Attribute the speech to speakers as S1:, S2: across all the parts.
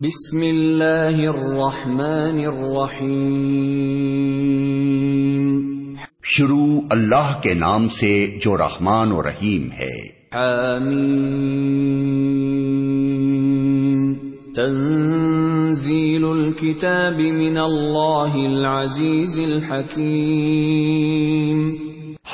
S1: بسم اللہ الرحمن الرحیم
S2: شروع اللہ کے نام سے جو رحمان و رحیم ہے۔
S1: حامیم تنزیل الكتاب من اللہ العزیز الحکیم۔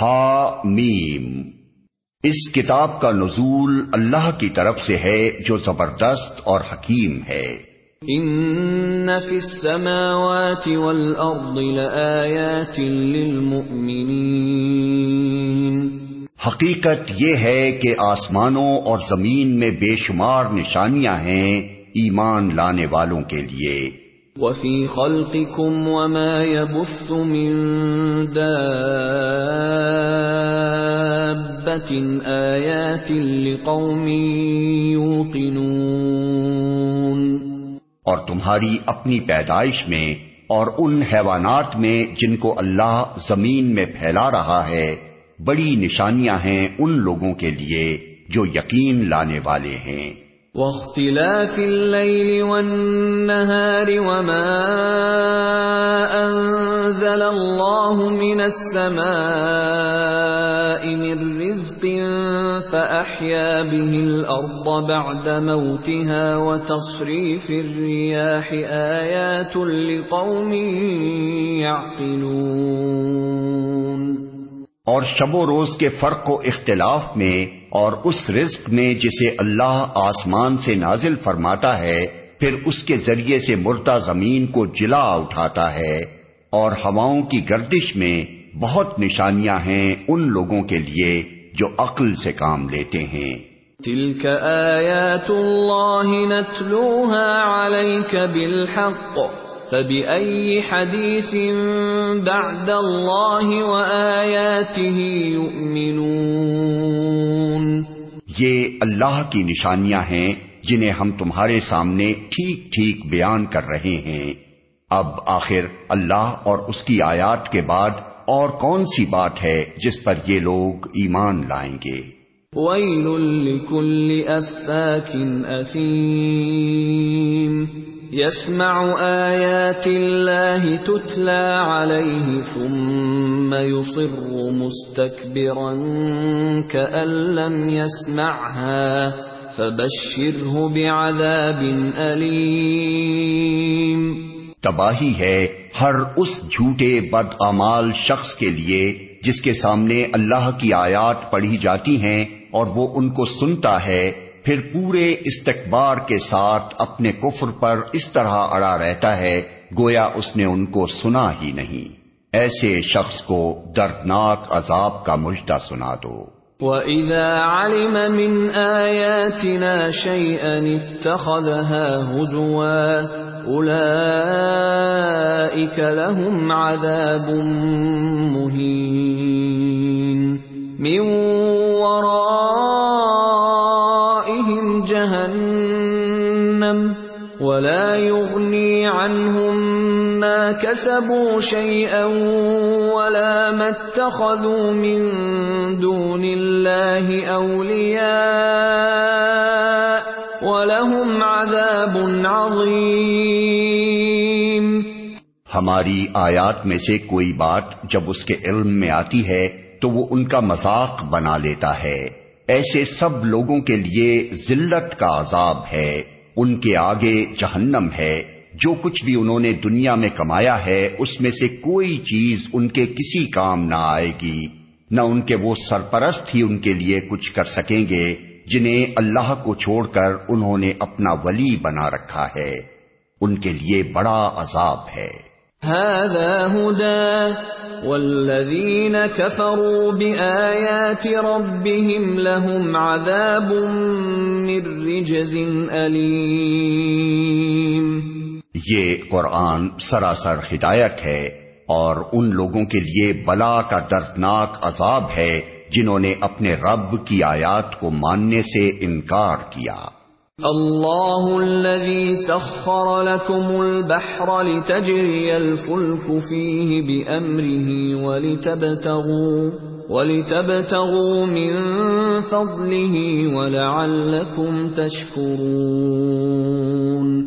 S2: ہا میم اس کتاب کا نزول اللہ کی طرف سے ہے جو زبردست اور حکیم ہے۔
S1: ان فی السماوات والارض لآیات للمؤمنین
S2: حقیقت یہ ہے کہ آسمانوں اور زمین میں بے شمار نشانیاں ہیں ایمان لانے والوں کے لیے۔
S1: وفي خلقكم وما يبث من دابة آيات لقوم يوقنون
S2: اور تمہاری اپنی پیدائش میں اور ان حیوانات میں جن کو اللہ زمین میں پھیلا رہا ہے، بڑی نشانیاں ہیں ان لوگوں کے لیے جو یقین لانے والے ہیں۔
S1: واختلاف الليل والنهار وما انزل الله من السماء من رزق فاحيا به الارض بعد موتها وتصريف الرياح ايات لقوم يعقلون.
S2: اور شب و روز کے فرق و اختلاف میں اور اس رزق میں جسے اللہ آسمان سے نازل فرماتا ہے، پھر اس کے ذریعے سے مردہ زمین کو جلا اٹھاتا ہے۔ اور ہواؤں کی گردش میں بہت نشانیاں ہیں ان لوگوں کے لیے جو عقل سے کام لیتے ہیں۔
S1: تلك آیات اللہ نتلوها علیک بالحق، فبأي حدیث بعد اللہ وآیاته يؤمنون
S2: یہ اللہ کی نشانیاں ہیں جنہیں ہم تمہارے سامنے ٹھیک ٹھیک بیان کر رہے ہیں۔ اب آخر اللہ اور اس کی آیات کے بعد اور کون سی بات ہے جس پر یہ لوگ ایمان لائیں گے؟
S1: وَيْلٌ لِكُلِّ أَفَّاكٍ أَثِيمٍ يسمع آيات الله تتلى عليه ثم يصر مستكبرا كأن لم يسمعها فبشره بعذاب أليم
S2: تباہی ہے ہر اس جھوٹے بد امال شخص کے لیے جس کے سامنے اللہ کی آیات پڑھی جاتی ہیں اور وہ ان کو سنتا ہے پھر پورے استقبار کے ساتھ اپنے کفر پر اس طرح اڑا رہتا ہے، گویا اس نے ان کو سنا ہی نہیں۔ ایسے شخص کو دردناک عذاب کا مجدہ سنا دو۔
S1: وَإِذَا عَلِمَ مِنْ آيَاتِنَا شَيْئًا اتَّخَذَهَا هُزُوًا، أُولَئِكَ لَهُمْ عَذَابٌ مُهِينٌ۔ مِنْ وَرَائِهِمْ وَلَا يُغْنِي عَنْهُمْ مَا كَسَبُوا شَيْئًا وَلَا مَا اتَّخَذُوا مِن دُونِ اللَّهِ أَوْلِيَاءَ وَلَهُمْ عَذَابٌ عَظِيمٌ۔
S2: ہماری آیات میں سے کوئی بات جب اس کے علم میں آتی ہے تو وہ ان کا مذاق بنا لیتا ہے۔ ایسے سب لوگوں کے لیے ذلت کا عذاب ہے۔ ان کے آگے جہنم ہے۔ جو کچھ بھی انہوں نے دنیا میں کمایا ہے، اس میں سے کوئی چیز ان کے کسی کام نہ آئے گی۔ نہ ان کے وہ سرپرست ہی ان کے لیے کچھ کر سکیں گے، جنہیں اللہ کو چھوڑ کر انہوں نے اپنا ولی بنا رکھا ہے۔ ان کے لیے بڑا عذاب ہے۔
S1: هذا هدى والذين كفروا بآيات ربهم لهم عذاب من رجز أليم
S2: یہ قرآن سراسر ہدایت ہے اور ان لوگوں کے لیے بلا کا دردناک عذاب ہے جنہوں نے اپنے رب کی آیات کو ماننے سے انکار کیا۔
S1: اللہ الذي سخر لكم البحر لتجري الفلك فيه بأمره ولتبتغوا ولتبتغوا من فضله ولعلكم تشكرون۔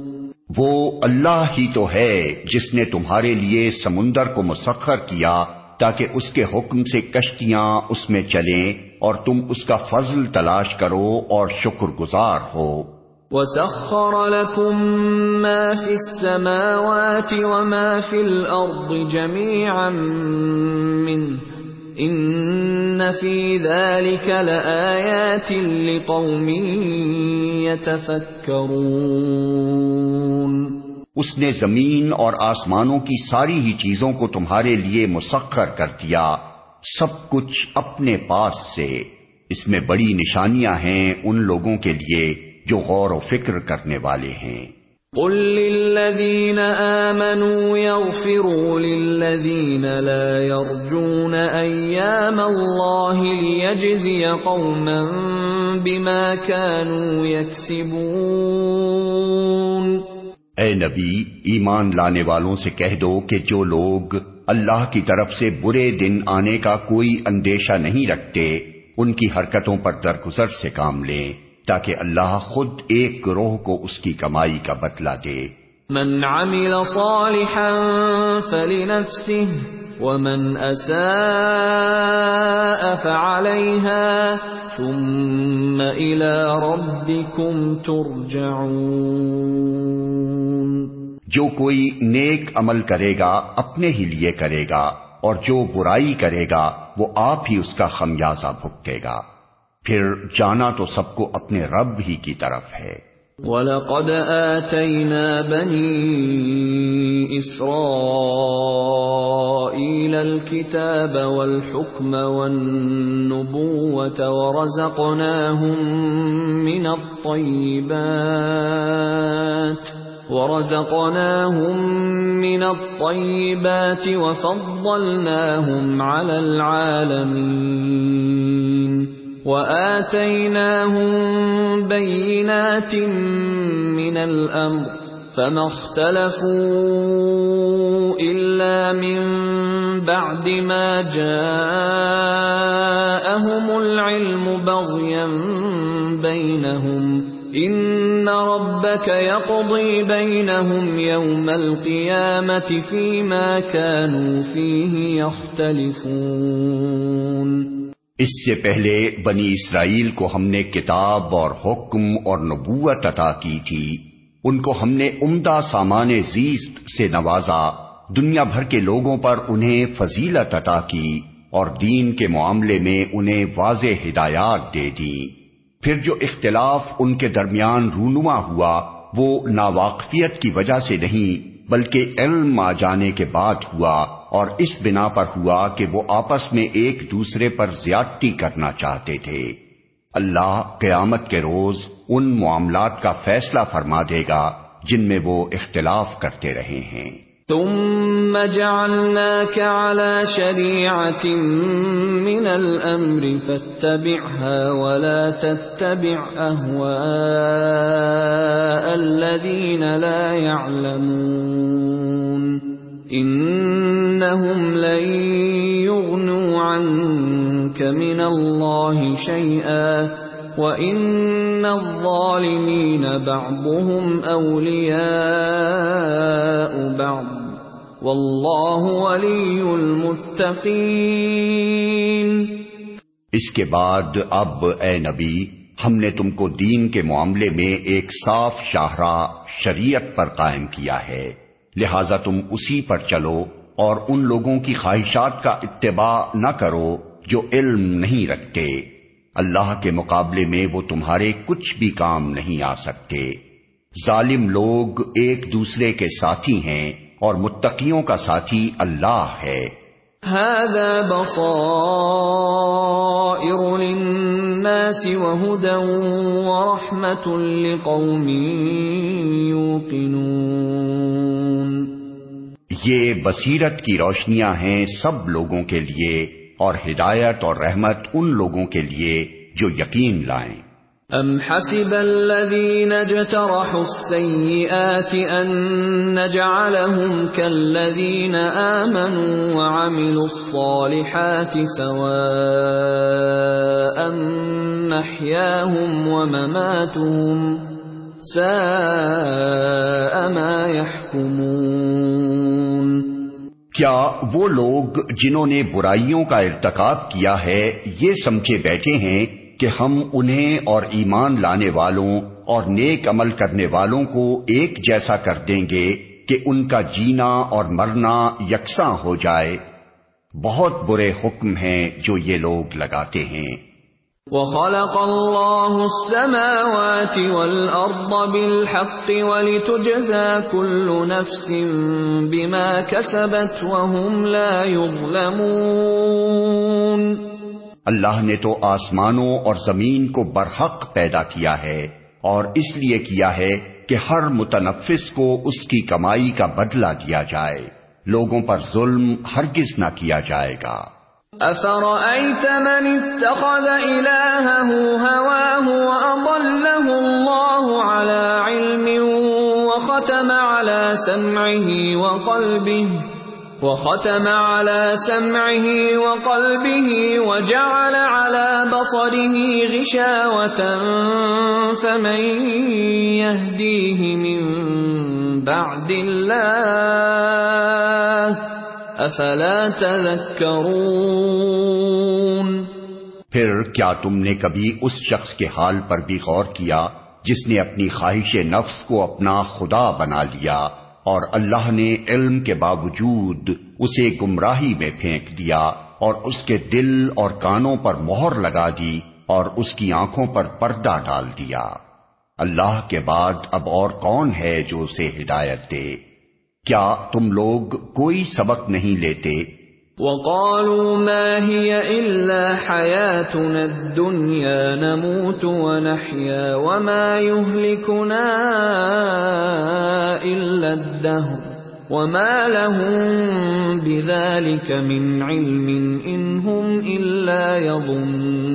S2: وہ اللہ ہی تو ہے جس نے تمہارے لیے سمندر کو مسخر کیا تاکہ اس کے حکم سے کشتیاں اس میں چلیں اور تم اس کا فضل تلاش کرو اور شکر گزار ہو۔
S1: وَسَخَّرَ لَكُم مَّا فِي السَّمَاوَاتِ وَمَا فِي الْأَرْضِ جَمِيعًا مِّنْهُ ان فی ذلك لآیات لقوم يتفکرون
S2: اس نے زمین اور آسمانوں کی ساری ہی چیزوں کو تمہارے لیے مسخر کر دیا۔ سب کچھ اپنے پاس سے۔ اس میں بڑی نشانیاں ہیں ان لوگوں کے لیے۔ جو غور و فکر کرنے والے ہیں۔
S1: قل للذين آمنوا يغفروا للذين لا يرجون أيام الله ليجزي قوما بما كانوا يكسبون۔
S2: اے نبی ایمان لانے والوں سے کہہ دو کہ جو لوگ اللہ کی طرف سے برے دن آنے کا کوئی اندیشہ نہیں رکھتے ان کی حرکتوں پر درگزر سے کام لیں۔ تاکہ اللہ خود ایک گروہ کو اس کی کمائی کا بدلہ دے۔
S1: من عمل صالحا فلنفسه ومن اساء فعليها ثم الى ربكم ترجعون۔
S2: جو کوئی نیک عمل کرے گا اپنے ہی لیے کرے گا اور جو برائی کرے گا وہ آپ ہی اس کا خمیازہ بھگتے گا۔ پھر جانا تو سب کو اپنے رب ہی کی طرف ہے۔
S1: وَلَقَدْ آتَيْنَا بَنِي إِسْرَائِيلَ الْكِتَابَ وَالْحُكْمَ وَالنُّبُوَّةَ وَرَزَقْنَاهُمْ مِنَ الطَّيِّبَاتِ وَرَزَقْنَاهُمْ مِنَ الطَّيِّبَاتِ وَفَضَّلْنَاهُمْ عَلَى الْعَالَمِينَ وَآتَيْنَاهُمْ بَيِّنَاتٍ مِّنَ الْأَمْرِ فَمَا اخْتَلَفُوا إِلَّا مِن بَعْدِ مَا جَاءَهُمُ الْعِلْمُ بَغْيًا بَيْنَهُمْ ۚ إِنَّ رَبَّكَ يَقْضِي بَيْنَهُمْ يَوْمَ الْقِيَامَةِ فِيمَا كَانُوا فِيهِ يَخْتَلِفُونَ
S2: اس سے پہلے بنی اسرائیل کو ہم نے کتاب اور حکم اور نبوت عطا کی تھی۔ ان کو ہم نے عمدہ سامان زیست سے نوازا۔ دنیا بھر کے لوگوں پر انہیں فضیلت عطا کی اور دین کے معاملے میں انہیں واضح ہدایات دے دی۔ پھر جو اختلاف ان کے درمیان رونما ہوا، وہ ناواقفیت کی وجہ سے نہیں، بلکہ علم آ جانے کے بعد ہوا۔ اور اس بنا پر ہوا کہ وہ آپس میں ایک دوسرے پر زیادتی کرنا چاہتے تھے۔ اللہ قیامت کے روز ان معاملات کا فیصلہ فرما دے گا جن میں وہ اختلاف کرتے رہے ہیں۔
S1: ثم جعلناك على شريعة من الأمر فاتبعها ولا تتبع أهواء الذين لا يعلمون إنهم لن يغنوا عنك من الله شيئا وَإِنَّ الظَّالِمِينَ بَعْضُهُمْ أَوْلِيَاءُ بَعْضٍ وَاللَّهُ وَلِيُّ الْمُتَّقِينَ
S2: اس کے بعد اب اے نبی، ہم نے تم کو دین کے معاملے میں ایک صاف شاہراہ شریعت پر قائم کیا ہے، لہذا تم اسی پر چلو اور ان لوگوں کی خواہشات کا اتباع نہ کرو جو علم نہیں رکھتے۔ اللہ کے مقابلے میں وہ تمہارے کچھ بھی کام نہیں آ سکتے۔ ظالم لوگ ایک دوسرے کے ساتھی ہیں اور متقیوں کا ساتھی اللہ ہے۔
S1: هذا بصائر للناس وهدى ورحمة لقوم يوقنون
S2: یہ بصیرت کی روشنیاں ہیں سب لوگوں کے لیے اور ہدایت اور رحمت ان لوگوں کے لیے جو یقین لائیں۔
S1: ام حسب الذين اجترحوا السيئات ان نجعلهم كالذين امنوا وعملوا الصالحات سواء محياهم ومماتهم ساء ما يحكمون
S2: کیا وہ لوگ جنہوں نے برائیوں کا ارتکاب کیا ہے یہ سمجھے بیٹھے ہیں کہ ہم انہیں اور ایمان لانے والوں اور نیک عمل کرنے والوں کو ایک جیسا کر دیں گے کہ ان کا جینا اور مرنا یکساں ہو جائے۔ بہت برے حکم ہیں جو یہ لوگ لگاتے ہیں۔
S1: وخلق الله السماوات والأرض بالحق ولتجزى كل نفس بما كسبت وهم لا يظلمون۔
S2: اللہ نے تو آسمانوں اور زمین کو برحق پیدا کیا ہے اور اس لیے کیا ہے کہ ہر متنفس کو اس کی کمائی کا بدلہ دیا جائے۔ لوگوں پر ظلم ہرگز نہ کیا جائے گا۔
S1: افرأيت من اتخذ إلهه هواه وأضله الله على علم وختم على سمعه وقلبه وختم على سمعه وقلبه وجعل على بصره غشاوة فمن يهديه من بعد الله افلا تذکرون
S2: پھر کیا تم نے کبھی اس شخص کے حال پر بھی غور کیا جس نے اپنی خواہش نفس کو اپنا خدا بنا لیا اور اللہ نے علم کے باوجود اسے گمراہی میں پھینک دیا اور اس کے دل اور کانوں پر مہر لگا دی اور اس کی آنکھوں پر پردہ ڈال دیا؟ اللہ کے بعد اب اور کون ہے جو اسے ہدایت دے؟ کیا تم لوگ کوئی سبق نہیں لیتے؟
S1: وقالوا ما هي الا حياتنا الدنيا، نموت ونحيا، وما يهلكنا الا الدهر، وما لهم بذلك من علم ان هم الا يظنون.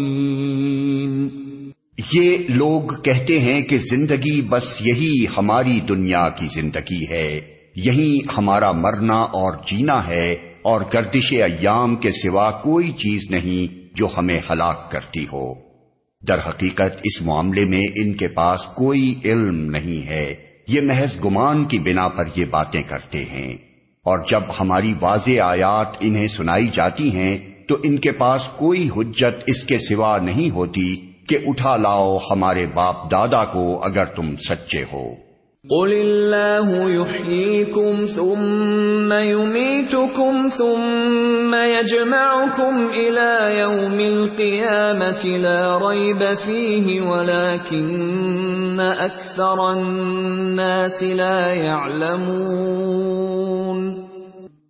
S2: یہ لوگ کہتے ہیں کہ زندگی بس یہی ہماری دنیا کی زندگی ہے۔ یہی ہمارا مرنا اور جینا ہے اور گردش ایام کے سوا کوئی چیز نہیں جو ہمیں ہلاک کرتی ہو۔ در حقیقت اس معاملے میں ان کے پاس کوئی علم نہیں ہے۔ یہ محض گمان کی بنا پر یہ باتیں کرتے ہیں۔ اور جب ہماری واضح آیات انہیں سنائی جاتی ہیں تو ان کے پاس کوئی حجت اس کے سوا نہیں ہوتی کہ اٹھا لاؤ ہمارے باپ دادا کو اگر تم سچے ہو۔
S1: قل اللہ يحییکم ثم یمیتکم ثم یجمعکم الى یوم القیامت لا ریب فیہ ولیکن اکثر الناس لا يعلمون۔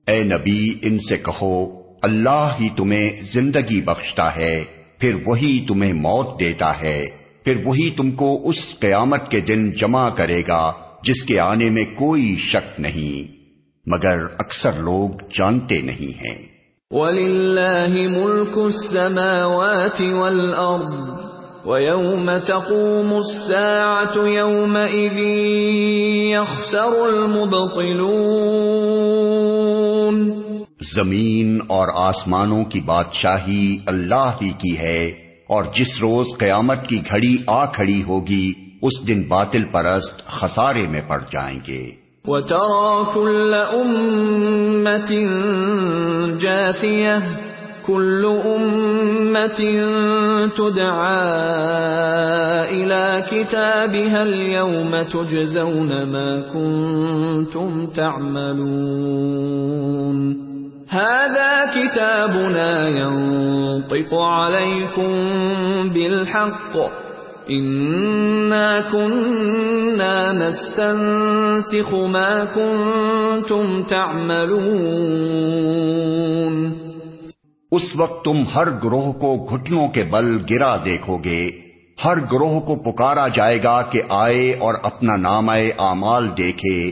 S2: اے نبی ان سے کہو اللہ ہی تمہیں زندگی بخشتا ہے۔ پھر وہی تمہیں موت دیتا ہے۔ پھر وہی تم کو اس قیامت کے دن جمع کرے گا، جس کے آنے میں کوئی شک نہیں۔ مگر اکثر لوگ جانتے نہیں ہیں۔
S1: وَلِلَّهِ مُلْكُ السَّمَاوَاتِ وَالْأَرْضِ، وَيَوْمَ تَقُومُ السَّاعَةُ، يَوْمَئِذٍ يَخْسَرُ الْمُبْطِلُونَ
S2: زمین اور آسمانوں کی بادشاہی اللہ ہی کی ہے، اور جس روز قیامت کی گھڑی آ کھڑی ہوگی، اس دن باطل پرست خسارے میں پڑ جائیں گے۔
S1: وَتَرَى كُلَّ أُمَّةٍ جَاثِيَةٍ، كل أمة تدعى إلى كتابها اليوم تجزون ما كنتم تعملون۔ هذا كتابنا ينطق عليكم بالحق. إنا كنا نستنسخ ما كنتم تعملون.
S2: اس وقت تم ہر گروہ کو گھٹنوں کے بل گرا دیکھو گے. ہر گروہ کو پکارا جائے گا کہ آئے اور اپنا نام اعمال دیکھے.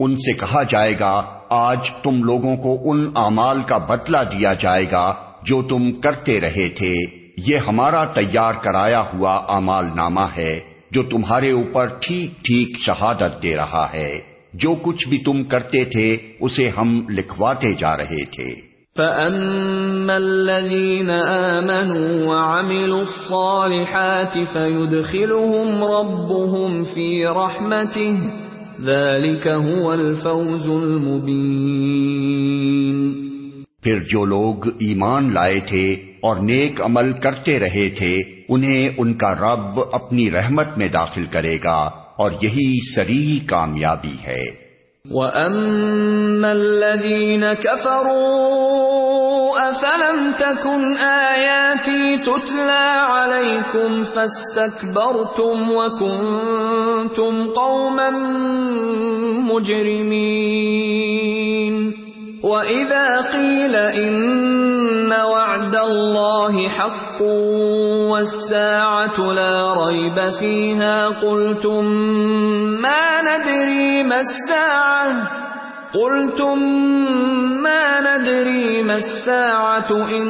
S2: ان سے کہا جائے گا آج تم لوگوں کو ان اعمال کا بدلہ دیا جائے گا جو تم کرتے رہے تھے۔ یہ ہمارا تیار کرایا ہوا امال نامہ ہے جو تمہارے اوپر ٹھیک ٹھیک شہادت دے رہا ہے۔ جو کچھ بھی تم کرتے تھے، اسے ہم لکھواتے جا رہے تھے۔
S1: فَأَمَّا الَّذِينَ آمَنُوا وَعَمِلُوا الصَّالِحَاتِ فَيُدْخِلُهُمْ رَبُّهُمْ فِي رَحْمَتِهِ ذَلِكَ هُوَ الْفَوْزُ الْمُبِينُ۔
S2: پھر جو لوگ ایمان لائے تھے اور نیک عمل کرتے رہے تھے انہیں ان کا رب اپنی رحمت میں داخل کرے گا اور یہی سریح کامیابی ہے۔
S1: وَأَمَّا الَّذِينَ كَفَرُوا أَفَلَمْ تَكُنْ آيَاتِي تُتْلَى عَلَيْكُمْ فَاسْتَكْبَرْتُمْ وَكُنْتُمْ قَوْمًا مُجْرِمِينَ. وَإِذَا قِيلَ إِنَّ وَعْدَ اللَّهِ حَقٌّ وَالسَّاعَةُ لَا رَيْبَ فِيهَا قُلْتُمْ مَا نَدْرِي مَا السَّاعَةُ قُلْتُمْ مَا نَدْرِي مَا السَّاعَةُ إِن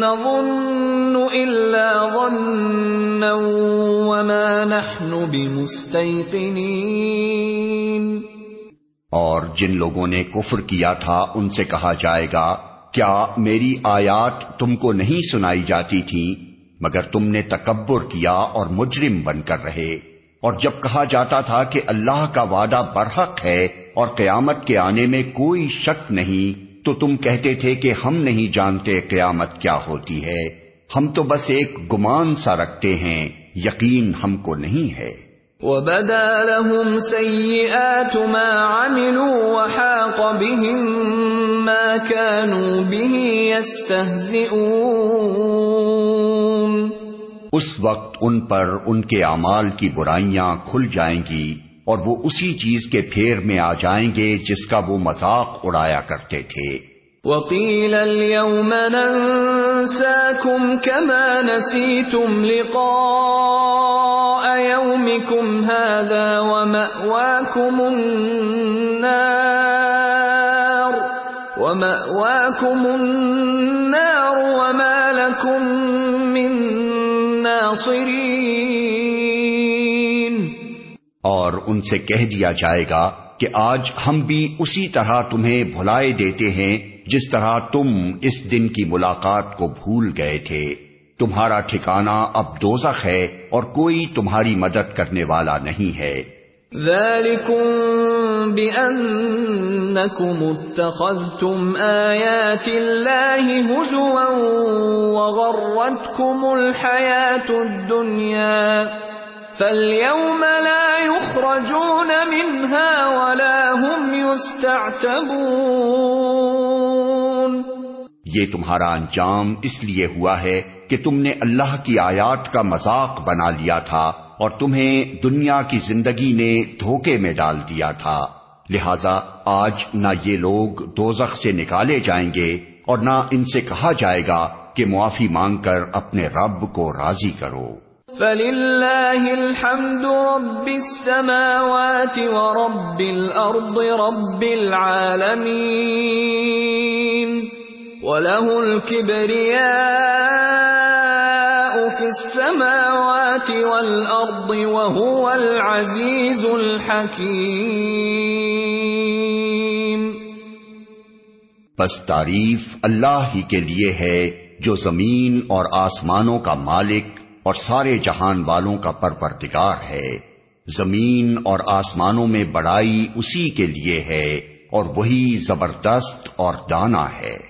S1: نَّظُنُّ إِلَّا ظَنًّا وَمَا نَحْنُ بِمُسْتَيْقِنِينَ.
S2: اور جن لوگوں نے کفر کیا تھا، ان سے کہا جائے گا، کیا میری آیات تم کو نہیں سنائی جاتی تھی، مگر تم نے تکبر کیا اور مجرم بن کر رہے۔ اور جب کہا جاتا تھا کہ اللہ کا وعدہ برحق ہے اور قیامت کے آنے میں کوئی شک نہیں، تو تم کہتے تھے کہ ہم نہیں جانتے قیامت کیا ہوتی ہے۔ ہم تو بس ایک گمان سا رکھتے ہیں، یقین ہم کو نہیں ہے۔
S1: وَبَدَا لَهُمْ سَيِّئَاتُ مَا عَمِلُوا وَحَاقَ بِهِم مَّا كَانُوا بِهِ يَسْتَهْزِئُونَ
S2: اس وقت ان پر ان کے اعمال کی برائیاں کھل جائیں گی اور وہ اسی چیز کے پھیر میں آ جائیں گے جس کا وہ مذاق اڑایا کرتے تھے۔
S1: وَقِيلَ الْيَوْمَ نَنسَاكُمْ كَمَا نَسِيتُمْ لِقَاءَ يَوْمِكُمْ هَذَا وَمَأْوَاكُمُ النَّارُ وَمَأْوَاكُمُ النَّارُ وَمَا لَكُمْ مِن نَاصِرِينَ
S2: اور ان سے کہہ دیا جائے گا کہ آج ہم بھی اسی طرح تمہیں بھلائے دیتے ہیں جس طرح تم اس دن کی ملاقات کو بھول گئے تھے۔ تمہارا ٹھکانہ اب دوزخ ہے اور کوئی تمہاری مدد کرنے والا نہیں ہے۔
S1: ذَلِكُمْ بِأَنَّكُمُ اتَّخَذْتُمْ آيَاتِ اللَّهِ هُزُوًا وَغَرَّتْكُمُ الْحَيَاةُ الدُّنْيَا فَالْيَوْمَ لَا يُخْرَجُونَ مِنْهَا وَلَا هُمْ يُسْتَعْتَبُونَ
S2: یہ تمہارا انجام اس لیے ہوا ہے کہ تم نے اللہ کی آیات کا مذاق بنا لیا تھا اور تمہیں دنیا کی زندگی نے دھوکے میں ڈال دیا تھا۔ لہذا آج نہ یہ لوگ دوزخ سے نکالے جائیں گے اور نہ ان سے کہا جائے گا کہ معافی مانگ کر اپنے رب کو راضی کرو۔
S1: فَلِلَّهِ الْحَمْدُ رَبِّ السَّمَاوَاتِ وَرَبِّ الْأَرْضِ رَبِّ الْعَالَمِينَ وَلَهُ الْكِبْرِيَاءُ فِي السَّمَاوَاتِ وَالْأَرْضِ وَهُوَ الْعَزِيزُ الْحَكِيمُ
S2: بس تعریف اللہ ہی کے لیے ہے جو زمین اور آسمانوں کا مالک اور سارے جہان والوں کا پرپردگار ہے۔ زمین اور آسمانوں میں بڑائی اسی کے لیے ہے اور وہی زبردست اور دانا ہے۔